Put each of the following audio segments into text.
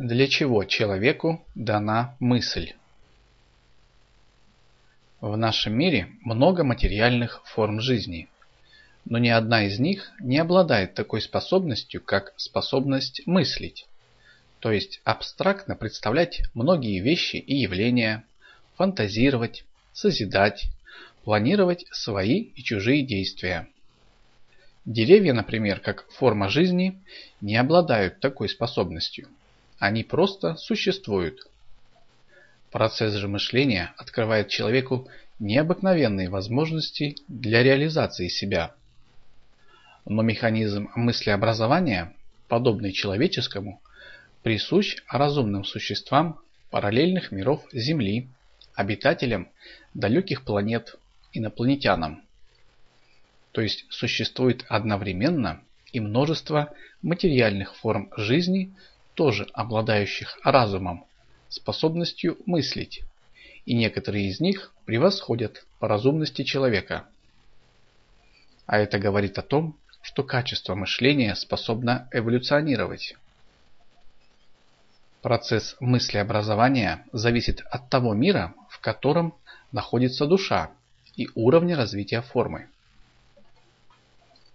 Для чего человеку дана мысль? В нашем мире много материальных форм жизни, но ни одна из них не обладает такой способностью, как способность мыслить, то есть абстрактно представлять многие вещи и явления, фантазировать, созидать, планировать свои и чужие действия. Деревья, например, как форма жизни, не обладают такой способностью. Они просто существуют. Процесс же мышления открывает человеку необыкновенные возможности для реализации себя. Но механизм мыслеобразования, подобный человеческому, присущ разумным существам параллельных миров Земли, обитателям далеких планет, инопланетянам. То есть существует одновременно и множество материальных форм жизни, тоже обладающих разумом, способностью мыслить, и некоторые из них превосходят по разумности человека. А это говорит о том, что качество мышления способно эволюционировать. Процесс мыслеобразования зависит от того мира, в котором находится душа и уровня развития формы.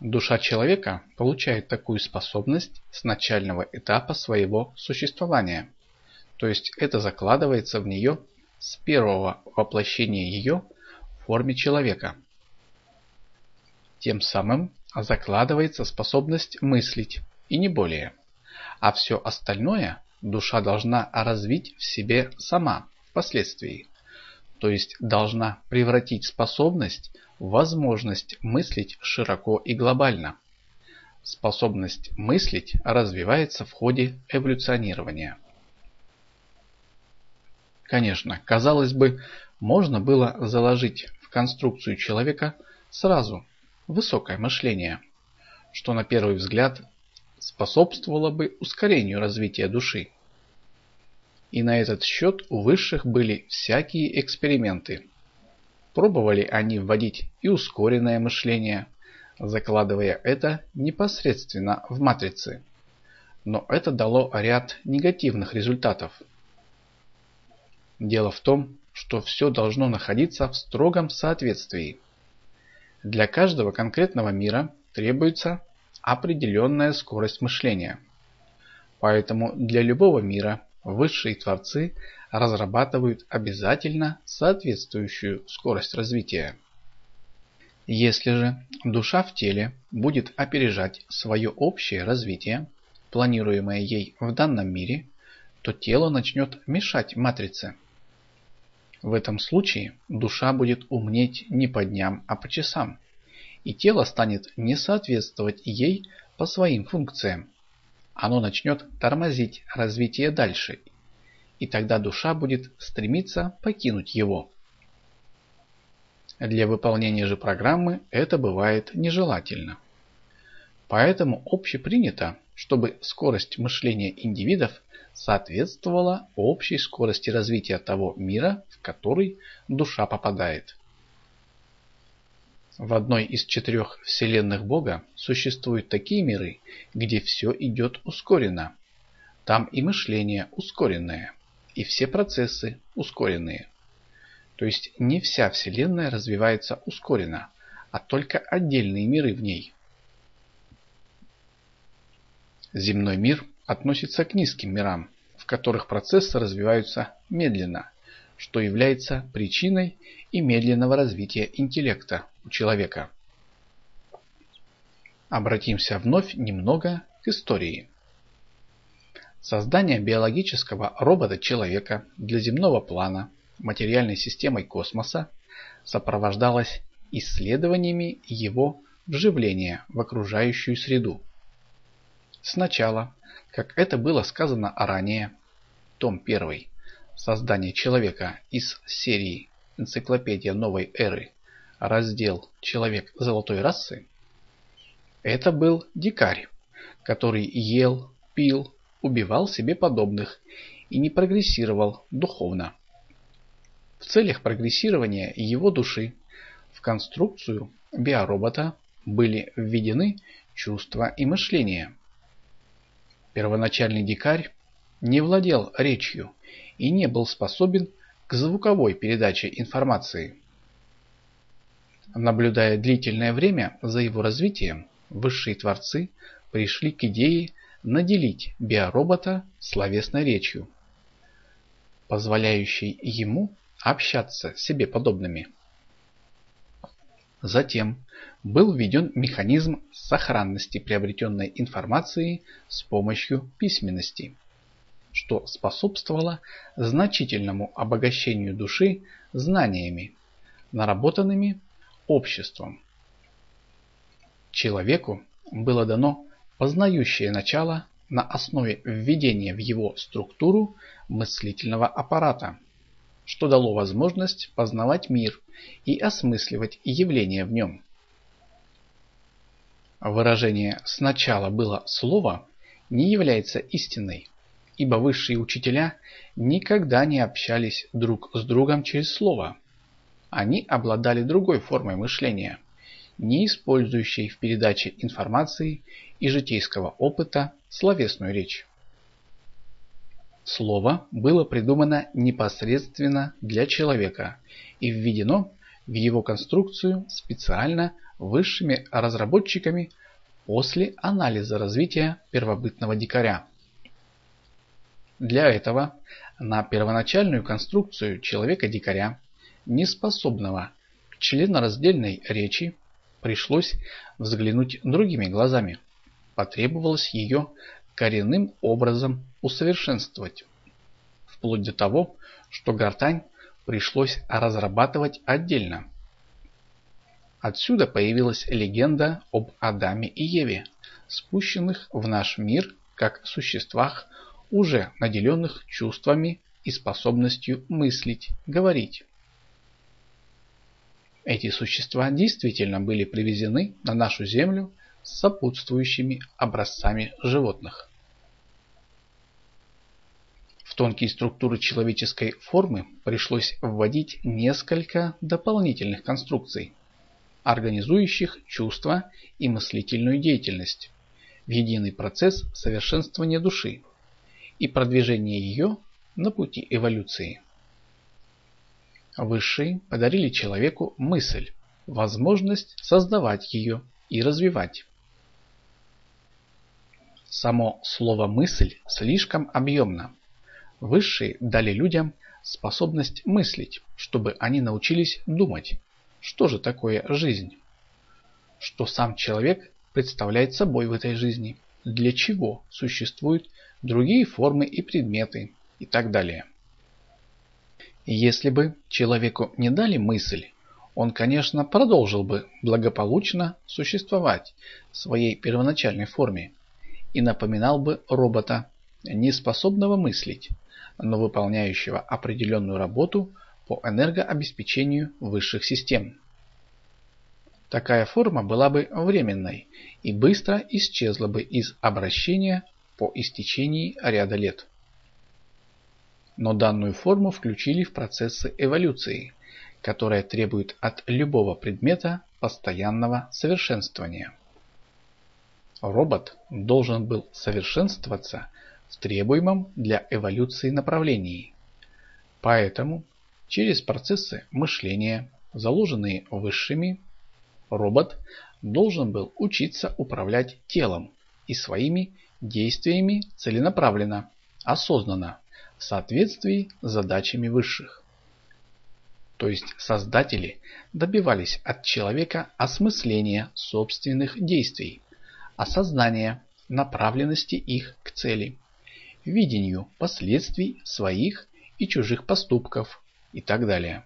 Душа человека получает такую способность с начального этапа своего существования, то есть это закладывается в нее с первого воплощения ее в форме человека. Тем самым закладывается способность мыслить, и не более, а все остальное душа должна развить в себе сама впоследствии, то есть должна превратить способность в возможность мыслить широко и глобально. Способность мыслить развивается в ходе эволюционирования. Конечно, казалось бы, можно было заложить в конструкцию человека сразу высокое мышление, что на первый взгляд способствовало бы ускорению развития души. И на этот счет у высших были всякие эксперименты. Пробовали они вводить и ускоренное мышление, закладывая это непосредственно в матрицы. Но это дало ряд негативных результатов. Дело в том, что все должно находиться в строгом соответствии. Для каждого конкретного мира требуется определенная скорость мышления. Поэтому для любого мира высшие творцы разрабатывают обязательно соответствующую скорость развития. Если же душа в теле будет опережать свое общее развитие, планируемое ей в данном мире, то тело начнет мешать матрице. В этом случае душа будет умнеть не по дням, а по часам и тело станет не соответствовать ей по своим функциям. Оно начнет тормозить развитие дальше, и тогда душа будет стремиться покинуть его. Для выполнения же программы это бывает нежелательно. Поэтому общепринято, чтобы скорость мышления индивидов соответствовала общей скорости развития того мира, в который душа попадает. В одной из четырех вселенных Бога существуют такие миры, где все идет ускоренно. Там и мышление ускоренное, и все процессы ускоренные. То есть не вся вселенная развивается ускоренно, а только отдельные миры в ней. Земной мир относится к низким мирам, в которых процессы развиваются медленно, что является причиной и медленного развития интеллекта у человека. Обратимся вновь немного к истории. Создание биологического робота-человека для земного плана материальной системой космоса сопровождалось исследованиями его вживления в окружающую среду. Сначала, как это было сказано ранее, том 1, создание человека из серии «Энциклопедия новой эры», раздел «Человек золотой расы», это был дикарь, который ел, пил, убивал себе подобных и не прогрессировал духовно. В целях прогрессирования его души в конструкцию биоробота были введены чувства и мышление. Первоначальный дикарь не владел речью и не был способен к звуковой передаче информации. Наблюдая длительное время за его развитием, высшие творцы пришли к идее наделить биоробота словесной речью, позволяющей ему общаться с себе подобными. Затем был введен механизм сохранности приобретенной информации с помощью письменности, что способствовало значительному обогащению души знаниями, наработанными обществом. Человеку было дано познающее начало на основе введения в его структуру мыслительного аппарата, что дало возможность познавать мир и осмысливать явления в нем. Выражение «сначала было слово» не является истиной, ибо высшие учителя никогда не общались друг с другом через слово. Они обладали другой формой мышления, не использующей в передаче информации и житейского опыта словесную речь. Слово было придумано непосредственно для человека и введено в его конструкцию специально высшими разработчиками после анализа развития первобытного дикаря. Для этого на первоначальную конструкцию человека-дикаря, неспособного к членораздельной речи, пришлось взглянуть другими глазами. Потребовалось ее коренным образом усовершенствовать. Вплоть до того, что гортань пришлось разрабатывать отдельно. Отсюда появилась легенда об Адаме и Еве, спущенных в наш мир как существах, уже наделенных чувствами и способностью мыслить, говорить. Эти существа действительно были привезены на нашу землю с сопутствующими образцами животных. В тонкие структуры человеческой формы пришлось вводить несколько дополнительных конструкций, организующих чувства и мыслительную деятельность в единый процесс совершенствования души и продвижения ее на пути эволюции. Высшие подарили человеку мысль, возможность создавать ее и развивать. Само слово «мысль» слишком объемно. Высшие дали людям способность мыслить, чтобы они научились думать, что же такое жизнь, что сам человек представляет собой в этой жизни, для чего существуют другие формы и предметы и так далее. Если бы человеку не дали мысль, он, конечно, продолжил бы благополучно существовать в своей первоначальной форме, и напоминал бы робота, не способного мыслить, но выполняющего определенную работу по энергообеспечению высших систем. Такая форма была бы временной и быстро исчезла бы из обращения по истечении ряда лет. Но данную форму включили в процессы эволюции, которая требует от любого предмета постоянного совершенствования. Робот должен был совершенствоваться в требуемом для эволюции направлении. Поэтому через процессы мышления, заложенные высшими, робот должен был учиться управлять телом и своими действиями целенаправленно, осознанно, в соответствии с задачами высших. То есть создатели добивались от человека осмысления собственных действий, осознания направленности их к цели, видению последствий своих и чужих поступков и так далее.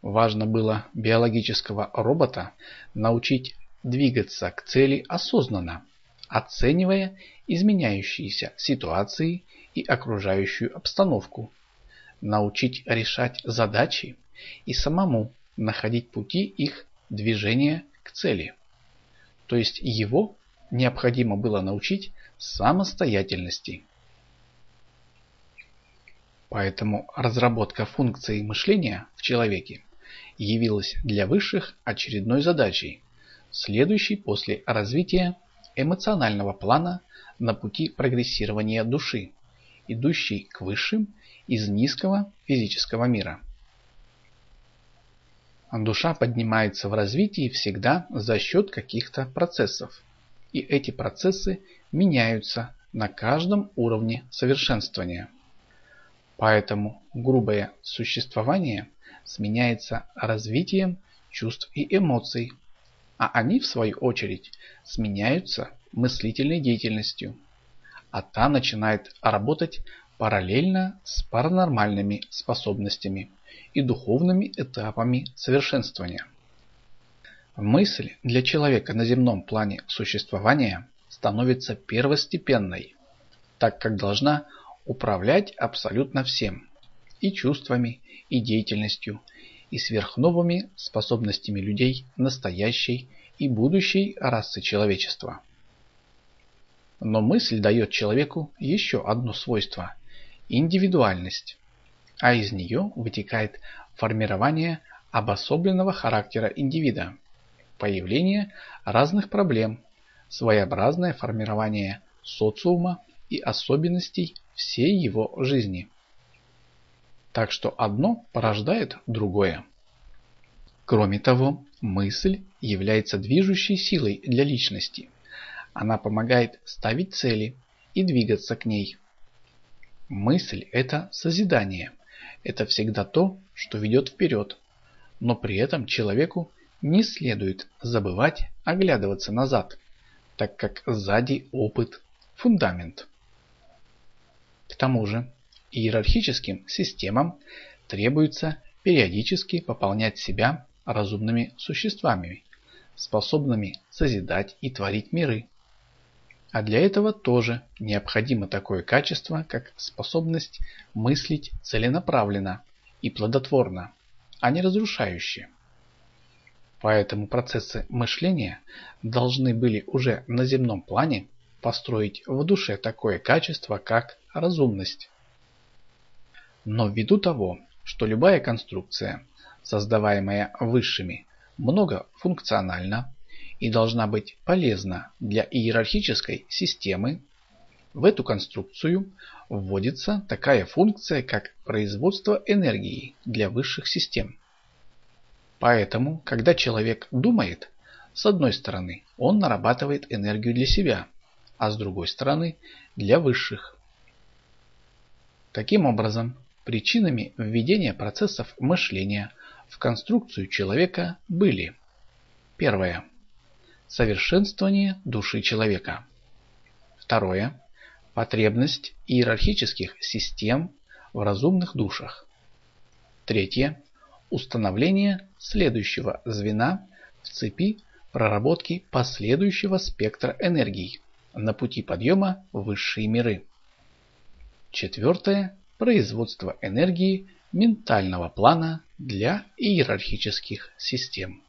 Важно было биологического робота научить двигаться к цели осознанно, оценивая изменяющиеся ситуации и окружающую обстановку, научить решать задачи и самому находить пути их движения к цели то есть его необходимо было научить самостоятельности. Поэтому разработка функции мышления в человеке явилась для высших очередной задачей, следующей после развития эмоционального плана на пути прогрессирования души, идущей к высшим из низкого физического мира. Душа поднимается в развитии всегда за счет каких-то процессов, и эти процессы меняются на каждом уровне совершенствования. Поэтому грубое существование сменяется развитием чувств и эмоций, а они, в свою очередь, сменяются мыслительной деятельностью, а та начинает работать параллельно с паранормальными способностями и духовными этапами совершенствования. Мысль для человека на земном плане существования становится первостепенной, так как должна управлять абсолютно всем – и чувствами, и деятельностью, и сверхновыми способностями людей настоящей и будущей расы человечества. Но мысль дает человеку еще одно свойство – индивидуальность, а из нее вытекает формирование обособленного характера индивида, появление разных проблем, своеобразное формирование социума и особенностей всей его жизни. Так что одно порождает другое. Кроме того, мысль является движущей силой для личности. Она помогает ставить цели и двигаться к ней. Мысль – это созидание. Это всегда то, что ведет вперед. Но при этом человеку не следует забывать оглядываться назад, так как сзади опыт – фундамент. К тому же иерархическим системам требуется периодически пополнять себя разумными существами, способными созидать и творить миры. А для этого тоже необходимо такое качество, как способность мыслить целенаправленно и плодотворно, а не разрушающе. Поэтому процессы мышления должны были уже на земном плане построить в душе такое качество, как разумность. Но ввиду того, что любая конструкция создаваемая высшими, многофункциональна и должна быть полезна для иерархической системы, в эту конструкцию вводится такая функция, как производство энергии для высших систем. Поэтому, когда человек думает, с одной стороны он нарабатывает энергию для себя, а с другой стороны для высших. Таким образом, причинами введения процессов мышления в конструкцию человека были Первое. Совершенствование души человека. Второе. Потребность иерархических систем в разумных душах. Третье. Установление следующего звена в цепи проработки последующего спектра энергий на пути подъема в высшие миры. Четвертое. Производство энергии ментального плана для иерархических систем.